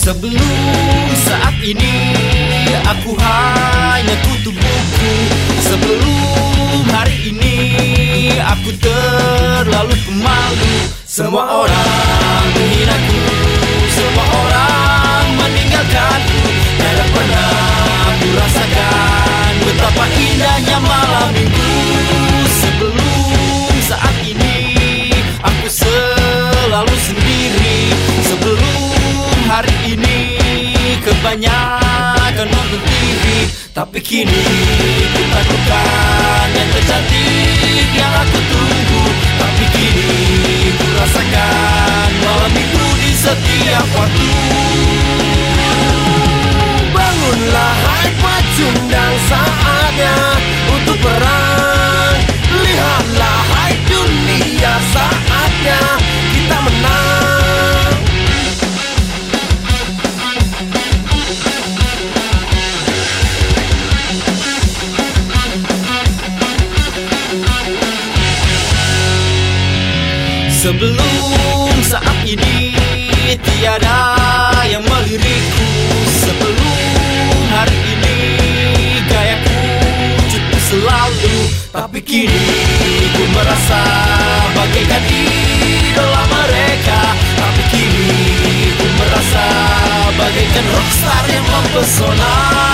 Sebelum saat ini aku hanya kutu buku Sebelum hari ini aku terlalu pemalu. Semua orang menghinaku. Semua orang meninggalkanku. Tidak pernah ku rasakan betapa indahnya malam minggu nonton TV Tapi kini ku temukan yang tercantik yang aku tunggu. Tapi kini ku rasakan malam minggu di setiap waktu Sebelum saat ini tiada yang melirikku Sebelum hari ini gayaku cukup selalu. Tapi kini ku merasa bagaikan idola mereka. Tapi kini ku merasa bagaikan rockstar yang mempesona